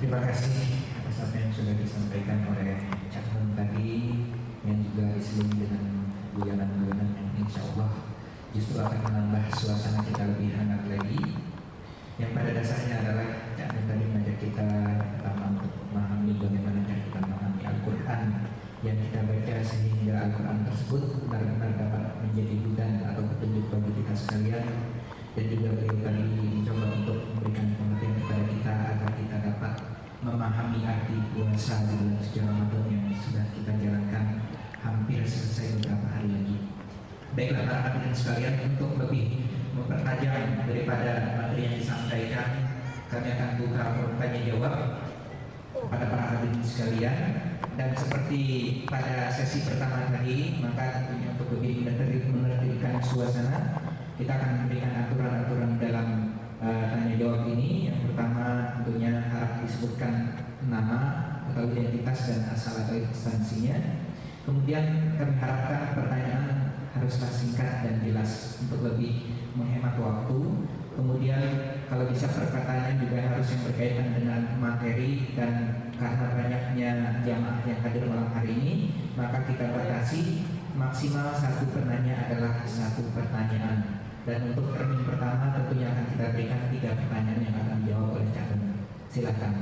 Terima kasih atas apa yang sudah disampaikan oleh Cak Nun tadi yang juga diselingi dengan guyonan-guyonan yang insya Allah justru akan menambah suasana kita lebih hangat lagi. Yang pada dasarnya adalah Cak Nun tadi mengajak kita pertama untuk memahami bagaimana cara kita memahami Al-Quran yang kita baca sehingga Al-Quran tersebut benar-benar dapat menjadi hudan atau petunjuk bagi kita sekalian dan juga puasa di bulan suci Ramadan yang sudah kita jalankan hampir selesai beberapa hari lagi. Baiklah para hadirin sekalian untuk lebih mempertajam daripada materi yang disampaikan kami akan buka forum jawab kepada para hadirin sekalian dan seperti pada sesi pertama tadi maka tentunya untuk lebih menertibkan suasana kita akan memberikan aturan-aturan dalam uh, tanya jawab ini. Yang pertama tentunya harap disebutkan nama atau identitas dan asal atau instansinya. Kemudian kami harapkan pertanyaan haruslah singkat dan jelas untuk lebih menghemat waktu. Kemudian kalau bisa perkataannya juga harus yang berkaitan dengan materi dan karena banyaknya jamaah yang hadir malam hari ini, maka kita batasi maksimal satu penanya adalah satu pertanyaan. Dan untuk termin pertama tentunya akan kita berikan tiga pertanyaan yang akan dijawab oleh Cak Silakan.